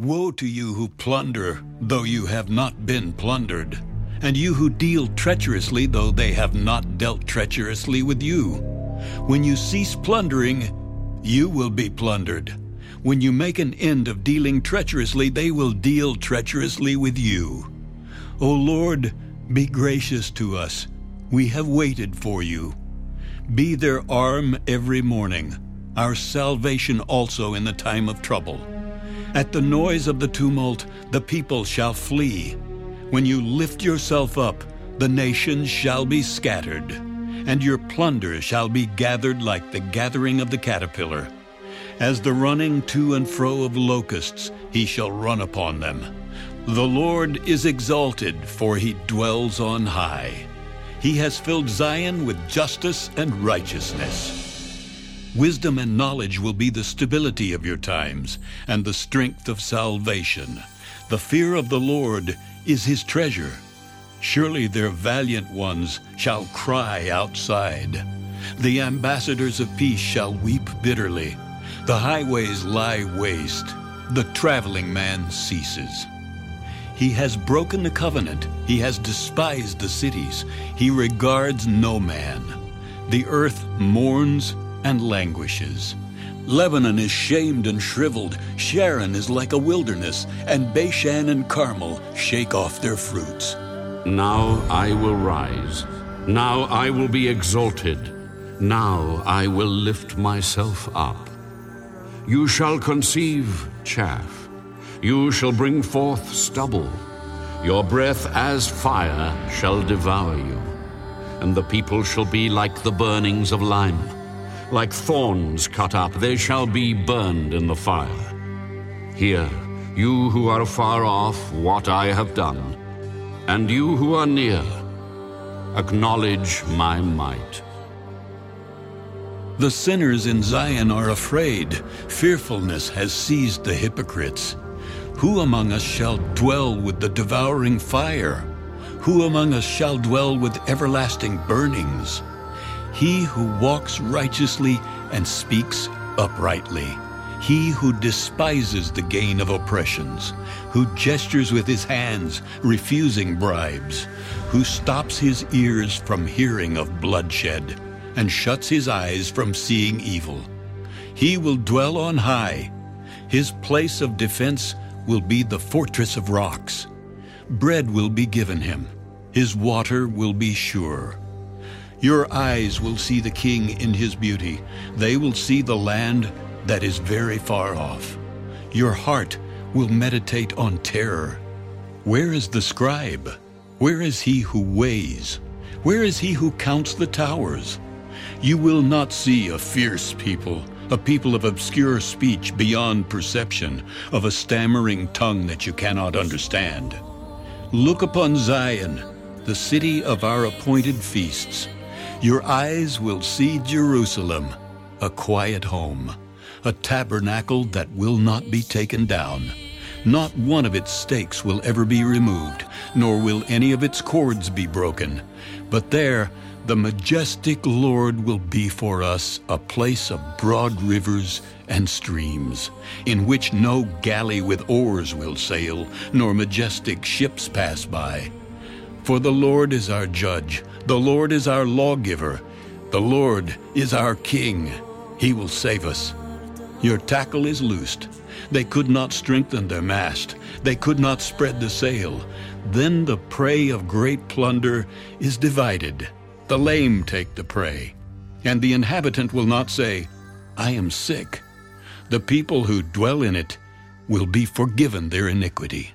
Woe to you who plunder, though you have not been plundered, and you who deal treacherously, though they have not dealt treacherously with you. When you cease plundering, you will be plundered. When you make an end of dealing treacherously, they will deal treacherously with you. O Lord, be gracious to us. We have waited for you. Be their arm every morning, our salvation also in the time of trouble. At the noise of the tumult, the people shall flee. When you lift yourself up, the nations shall be scattered, and your plunder shall be gathered like the gathering of the caterpillar. As the running to and fro of locusts, he shall run upon them. The Lord is exalted, for he dwells on high. He has filled Zion with justice and righteousness. Wisdom and knowledge will be the stability of your times and the strength of salvation. The fear of the Lord is his treasure. Surely their valiant ones shall cry outside. The ambassadors of peace shall weep bitterly. The highways lie waste. The traveling man ceases. He has broken the covenant. He has despised the cities. He regards no man. The earth mourns and languishes. Lebanon is shamed and shriveled, Sharon is like a wilderness, and Bashan and Carmel shake off their fruits. Now I will rise, now I will be exalted, now I will lift myself up. You shall conceive chaff, you shall bring forth stubble, your breath as fire shall devour you, and the people shall be like the burnings of lime like thorns cut up, they shall be burned in the fire. Hear, you who are far off, what I have done, and you who are near, acknowledge my might. The sinners in Zion are afraid. Fearfulness has seized the hypocrites. Who among us shall dwell with the devouring fire? Who among us shall dwell with everlasting burnings? He who walks righteously and speaks uprightly. He who despises the gain of oppressions, who gestures with his hands, refusing bribes, who stops his ears from hearing of bloodshed, and shuts his eyes from seeing evil. He will dwell on high. His place of defense will be the fortress of rocks. Bread will be given him. His water will be sure. Your eyes will see the king in his beauty. They will see the land that is very far off. Your heart will meditate on terror. Where is the scribe? Where is he who weighs? Where is he who counts the towers? You will not see a fierce people, a people of obscure speech beyond perception, of a stammering tongue that you cannot understand. Look upon Zion, the city of our appointed feasts. Your eyes will see Jerusalem, a quiet home, a tabernacle that will not be taken down. Not one of its stakes will ever be removed, nor will any of its cords be broken. But there, the majestic Lord will be for us a place of broad rivers and streams, in which no galley with oars will sail, nor majestic ships pass by. For the Lord is our judge, the Lord is our lawgiver, the Lord is our king. He will save us. Your tackle is loosed. They could not strengthen their mast, they could not spread the sail. Then the prey of great plunder is divided. The lame take the prey, and the inhabitant will not say, I am sick. The people who dwell in it will be forgiven their iniquity.